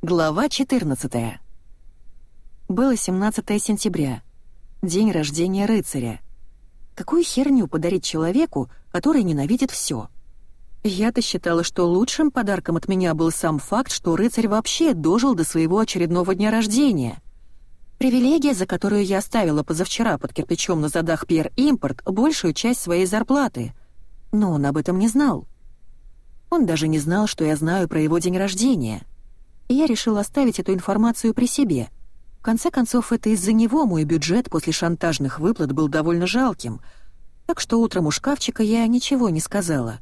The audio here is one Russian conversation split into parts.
Глава 14. Было 17 сентября. День рождения рыцаря. Какую херню подарить человеку, который ненавидит все? Я-то считала, что лучшим подарком от меня был сам факт, что рыцарь вообще дожил до своего очередного дня рождения. Привилегия, за которую я оставила позавчера под кирпичом на задах Пьер Импорт большую часть своей зарплаты. Но он об этом не знал. Он даже не знал, что я знаю про его день рождения — и я решил оставить эту информацию при себе. В конце концов, это из-за него мой бюджет после шантажных выплат был довольно жалким, так что утром у шкафчика я ничего не сказала.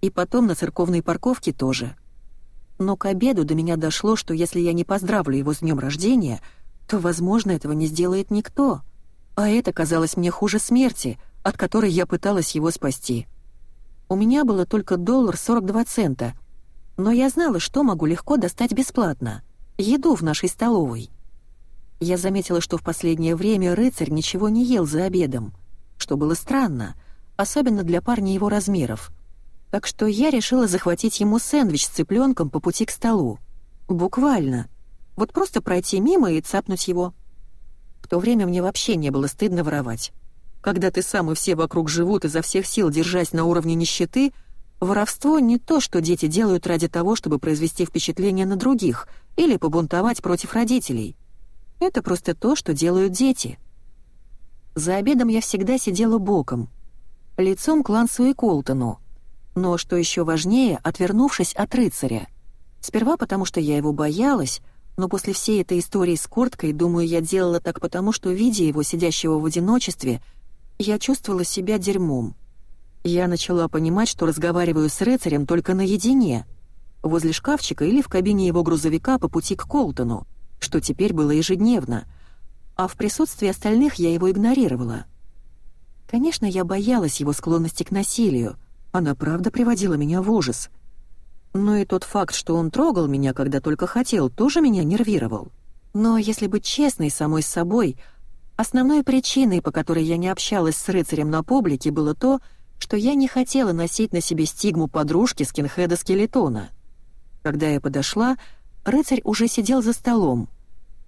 И потом на церковной парковке тоже. Но к обеду до меня дошло, что если я не поздравлю его с днем рождения, то, возможно, этого не сделает никто. А это казалось мне хуже смерти, от которой я пыталась его спасти. У меня было только доллар 42 цента — но я знала, что могу легко достать бесплатно. Еду в нашей столовой. Я заметила, что в последнее время рыцарь ничего не ел за обедом, что было странно, особенно для парня его размеров. Так что я решила захватить ему сэндвич с цыпленком по пути к столу. Буквально. Вот просто пройти мимо и цапнуть его. В то время мне вообще не было стыдно воровать. Когда ты сам и все вокруг живут изо всех сил, держась на уровне нищеты — Воровство не то, что дети делают ради того, чтобы произвести впечатление на других или побунтовать против родителей. Это просто то, что делают дети. За обедом я всегда сидела боком, лицом к Лансу и Колтону, но, что еще важнее, отвернувшись от рыцаря. Сперва потому, что я его боялась, но после всей этой истории с Корткой, думаю, я делала так потому, что, видя его сидящего в одиночестве, я чувствовала себя дерьмом. Я начала понимать, что разговариваю с рыцарем только наедине, возле шкафчика или в кабине его грузовика по пути к Колтону, что теперь было ежедневно, а в присутствии остальных я его игнорировала. Конечно, я боялась его склонности к насилию, она правда приводила меня в ужас. Но и тот факт, что он трогал меня, когда только хотел, тоже меня нервировал. Но если быть честной самой с собой, основной причиной, по которой я не общалась с рыцарем на публике, было то, что что я не хотела носить на себе стигму подружки скинхеда-скелетона. Когда я подошла, рыцарь уже сидел за столом.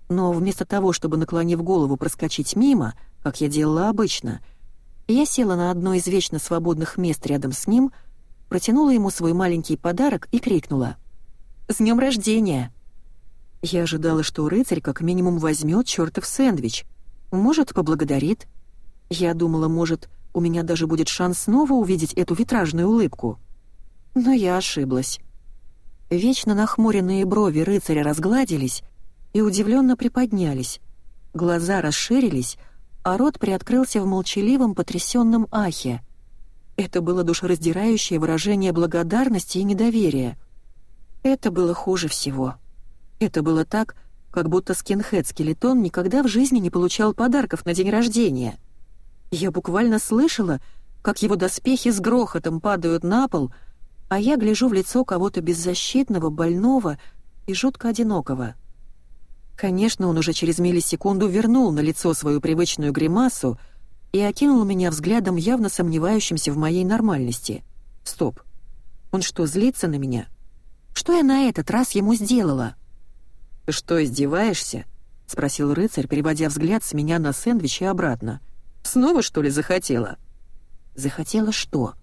Но вместо того, чтобы, наклонив голову, проскочить мимо, как я делала обычно, я села на одно из вечно свободных мест рядом с ним, протянула ему свой маленький подарок и крикнула «С днем рождения!». Я ожидала, что рыцарь как минимум возьмет чертов сэндвич, может, поблагодарит. Я думала, может, у меня даже будет шанс снова увидеть эту витражную улыбку. Но я ошиблась. Вечно нахмуренные брови рыцаря разгладились и удивленно приподнялись. Глаза расширились, а рот приоткрылся в молчаливом потрясенном ахе. Это было душераздирающее выражение благодарности и недоверия. Это было хуже всего. Это было так, как будто скинхед-скелетон никогда в жизни не получал подарков на день рождения — я буквально слышала, как его доспехи с грохотом падают на пол, а я гляжу в лицо кого-то беззащитного, больного и жутко одинокого. Конечно, он уже через миллисекунду вернул на лицо свою привычную гримасу и окинул меня взглядом, явно сомневающимся в моей нормальности. Стоп. Он что, злится на меня? Что я на этот раз ему сделала? «Ты что, издеваешься?» — спросил рыцарь, переводя взгляд с меня на сэндвич и обратно — Снова, что ли, захотела?» «Захотела что?»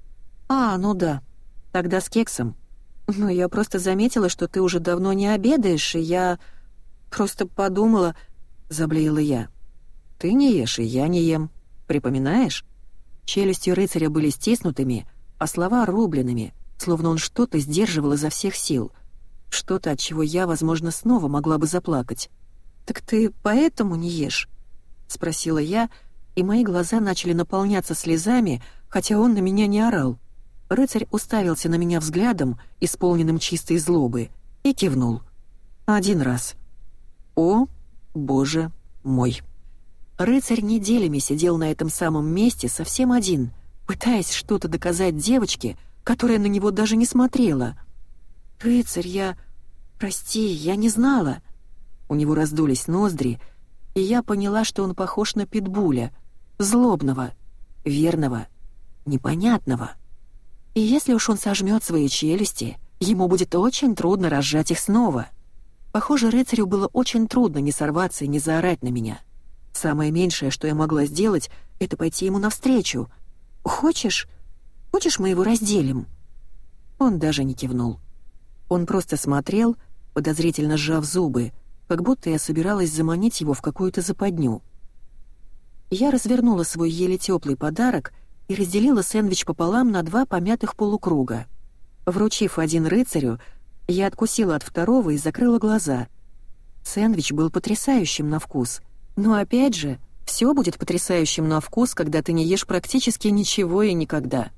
«А, ну да. Тогда с кексом. Но я просто заметила, что ты уже давно не обедаешь, и я... Просто подумала...» — заблеяла я. «Ты не ешь, и я не ем. Припоминаешь?» Челюсти рыцаря были стиснутыми, а слова рубленными, словно он что-то сдерживал изо всех сил. Что-то, от чего я, возможно, снова могла бы заплакать. «Так ты поэтому не ешь?» — спросила я, — и мои глаза начали наполняться слезами, хотя он на меня не орал. Рыцарь уставился на меня взглядом, исполненным чистой злобы, и кивнул. Один раз. «О, боже мой!» Рыцарь неделями сидел на этом самом месте совсем один, пытаясь что-то доказать девочке, которая на него даже не смотрела. «Рыцарь, я... Прости, я не знала». У него раздулись ноздри, и я поняла, что он похож на питбуля, злобного, верного, непонятного. И если уж он сожмет свои челюсти, ему будет очень трудно разжать их снова. Похоже, рыцарю было очень трудно не сорваться и не заорать на меня. Самое меньшее, что я могла сделать, это пойти ему навстречу. «Хочешь? Хочешь, мы его разделим?» Он даже не кивнул. Он просто смотрел, подозрительно сжав зубы, как будто я собиралась заманить его в какую-то западню. Я развернула свой еле теплый подарок и разделила сэндвич пополам на два помятых полукруга. Вручив один рыцарю, я откусила от второго и закрыла глаза. Сэндвич был потрясающим на вкус. Но опять же, все будет потрясающим на вкус, когда ты не ешь практически ничего и никогда.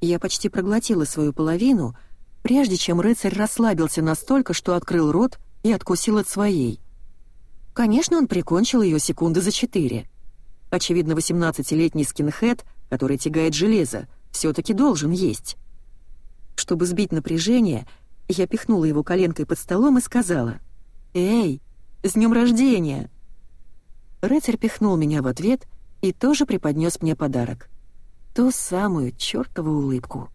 Я почти проглотила свою половину, прежде чем рыцарь расслабился настолько, что открыл рот и откусил от своей. Конечно, он прикончил ее секунды за четыре. Очевидно, 18-летний скинхед, который тягает железо, все таки должен есть. Чтобы сбить напряжение, я пихнула его коленкой под столом и сказала «Эй, с днем рождения!» Рыцарь пихнул меня в ответ и тоже преподнес мне подарок. Ту самую чёртову улыбку.